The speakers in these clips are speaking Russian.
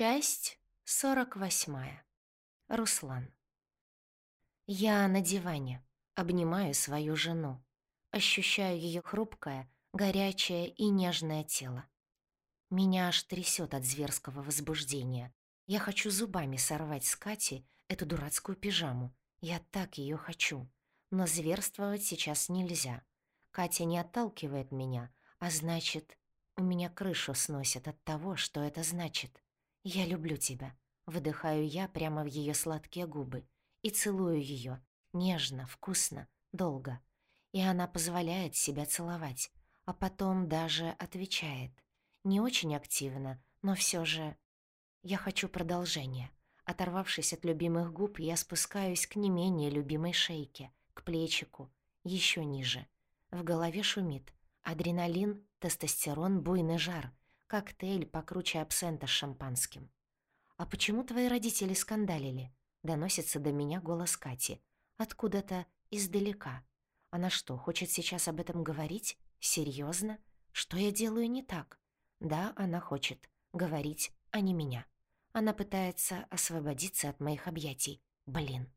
Часть сорок восьмая. Руслан. Я на диване, обнимаю свою жену, ощущаю ее хрупкое, горячее и нежное тело. Меня аж трясет от зверского возбуждения. Я хочу зубами сорвать с Кати эту дурацкую пижаму. Я так ее хочу. Но зверствовать сейчас нельзя. Катя не отталкивает меня, а значит, у меня крышу сносит от того, что это значит. «Я люблю тебя», — выдыхаю я прямо в ее сладкие губы и целую ее нежно, вкусно, долго. И она позволяет себя целовать, а потом даже отвечает. Не очень активно, но все же... Я хочу продолжения. Оторвавшись от любимых губ, я спускаюсь к не менее любимой шейке, к плечику, еще ниже. В голове шумит. Адреналин, тестостерон, буйный жар. Коктейль покруче абсента с шампанским. «А почему твои родители скандалили?» — доносится до меня голос Кати. Откуда-то издалека. Она что, хочет сейчас об этом говорить? Серьезно? Что я делаю не так? Да, она хочет. Говорить, а не меня. Она пытается освободиться от моих объятий. Блин.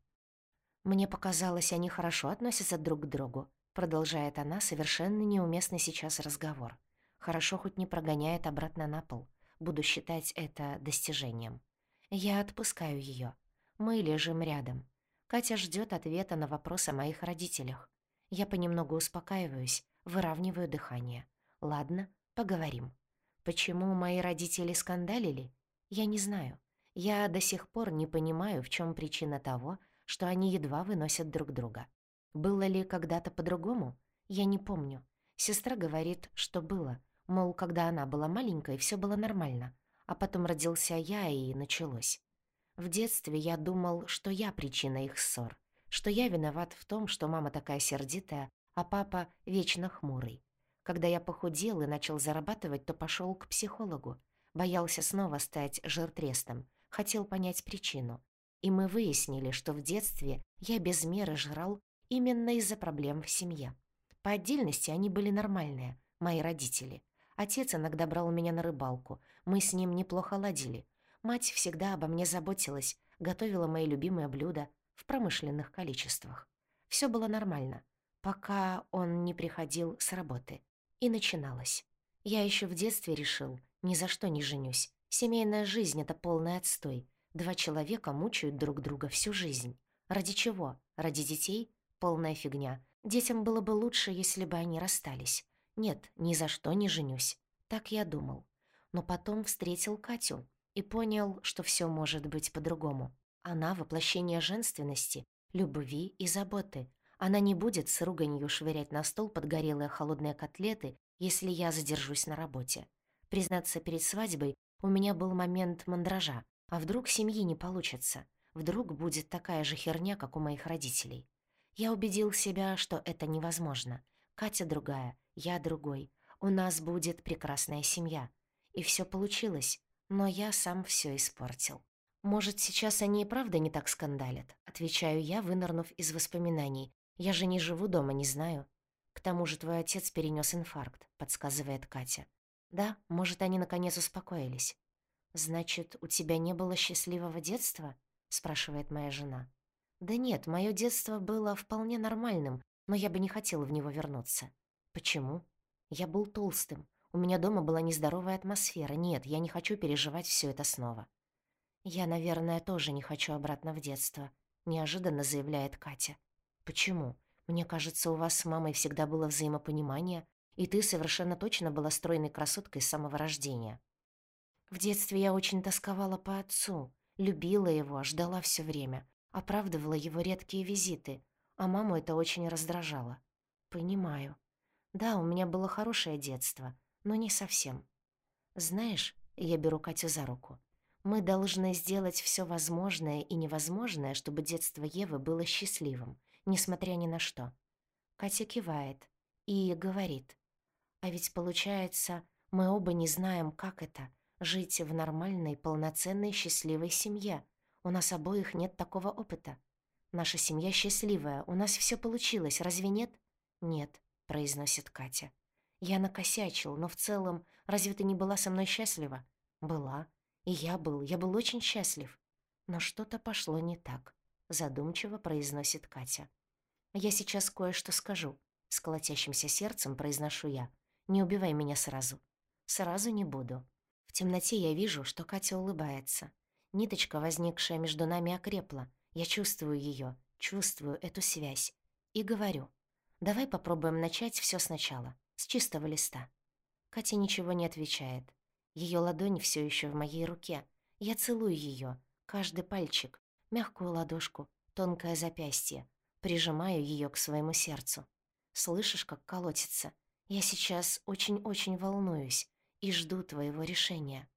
Мне показалось, они хорошо относятся друг к другу. Продолжает она совершенно неуместный сейчас разговор. Хорошо хоть не прогоняет обратно на пол. Буду считать это достижением. Я отпускаю ее. Мы лежим рядом. Катя ждет ответа на вопрос о моих родителях. Я понемногу успокаиваюсь, выравниваю дыхание. Ладно, поговорим. Почему мои родители скандалили? Я не знаю. Я до сих пор не понимаю, в чем причина того, что они едва выносят друг друга. Было ли когда-то по-другому? Я не помню. Сестра говорит, что было, Мол, когда она была маленькой, все было нормально. А потом родился я, и началось. В детстве я думал, что я причина их ссор. Что я виноват в том, что мама такая сердитая, а папа вечно хмурый. Когда я похудел и начал зарабатывать, то пошел к психологу. Боялся снова стать жиртрестом. Хотел понять причину. И мы выяснили, что в детстве я без меры жрал именно из-за проблем в семье. По отдельности они были нормальные, мои родители. Отец иногда брал меня на рыбалку. Мы с ним неплохо ладили. Мать всегда обо мне заботилась, готовила мои любимые блюда в промышленных количествах. Все было нормально, пока он не приходил с работы. И начиналось. Я еще в детстве решил, ни за что не женюсь. Семейная жизнь — это полный отстой. Два человека мучают друг друга всю жизнь. Ради чего? Ради детей? Полная фигня. Детям было бы лучше, если бы они расстались. Нет, ни за что не женюсь. Так я думал. Но потом встретил Катю и понял, что все может быть по-другому. Она — воплощение женственности, любви и заботы. Она не будет с руганью швырять на стол подгорелые холодные котлеты, если я задержусь на работе. Признаться, перед свадьбой у меня был момент мандража. А вдруг семьи не получится? Вдруг будет такая же херня, как у моих родителей? Я убедил себя, что это невозможно. Катя другая, я другой. У нас будет прекрасная семья. И все получилось, но я сам все испортил. Может, сейчас они и правда не так скандалят? Отвечаю я, вынырнув из воспоминаний. Я же не живу дома, не знаю. К тому же твой отец перенес инфаркт, подсказывает Катя. Да, может, они наконец успокоились. Значит, у тебя не было счастливого детства? спрашивает моя жена. Да нет, мое детство было вполне нормальным, но я бы не хотела в него вернуться. Почему? Я был толстым. У меня дома была нездоровая атмосфера. Нет, я не хочу переживать все это снова. Я, наверное, тоже не хочу обратно в детство, неожиданно заявляет Катя. Почему? Мне кажется, у вас с мамой всегда было взаимопонимание, и ты совершенно точно была стройной красоткой с самого рождения. В детстве я очень тосковала по отцу, любила его, ждала все время, оправдывала его редкие визиты, а маму это очень раздражало. Понимаю. Да, у меня было хорошее детство, но не совсем. Знаешь, я беру Катю за руку. Мы должны сделать все возможное и невозможное, чтобы детство Евы было счастливым, несмотря ни на что. Катя кивает и говорит. А ведь получается, мы оба не знаем, как это — жить в нормальной, полноценной, счастливой семье. У нас обоих нет такого опыта. Наша семья счастливая, у нас все получилось, разве нет? Нет произносит Катя. «Я накосячил, но в целом, разве ты не была со мной счастлива?» «Была. И я был, я был очень счастлив. Но что-то пошло не так, задумчиво произносит Катя. Я сейчас кое-что скажу. С колотящимся сердцем произношу я. Не убивай меня сразу. Сразу не буду. В темноте я вижу, что Катя улыбается. Ниточка, возникшая между нами, окрепла. Я чувствую ее, чувствую эту связь. И говорю. Давай попробуем начать все сначала, с чистого листа. Катя ничего не отвечает. Ее ладонь все еще в моей руке. Я целую ее, каждый пальчик, мягкую ладошку, тонкое запястье, прижимаю ее к своему сердцу. Слышишь, как колотится? Я сейчас очень-очень волнуюсь и жду твоего решения.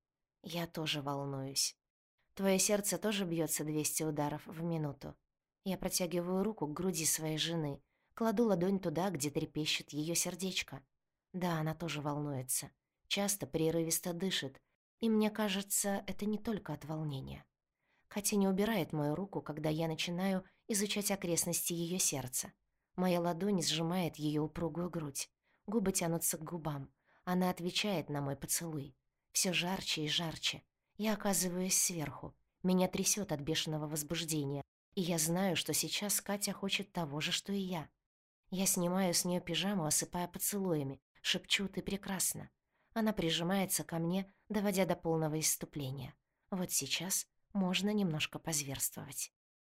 Я тоже волнуюсь. Твое сердце тоже бьется 200 ударов в минуту. Я протягиваю руку к груди своей жены, кладу ладонь туда, где трепещет ее сердечко. Да, она тоже волнуется. Часто прерывисто дышит. И мне кажется, это не только от волнения. Катя не убирает мою руку, когда я начинаю изучать окрестности ее сердца. Моя ладонь сжимает ее упругую грудь. Губы тянутся к губам. Она отвечает на мой поцелуй. Все жарче и жарче. Я оказываюсь сверху. Меня трясет от бешеного возбуждения. И я знаю, что сейчас Катя хочет того же, что и я. Я снимаю с нее пижаму, осыпая поцелуями, шепчу «ты прекрасна». Она прижимается ко мне, доводя до полного исступления. Вот сейчас можно немножко позверствовать.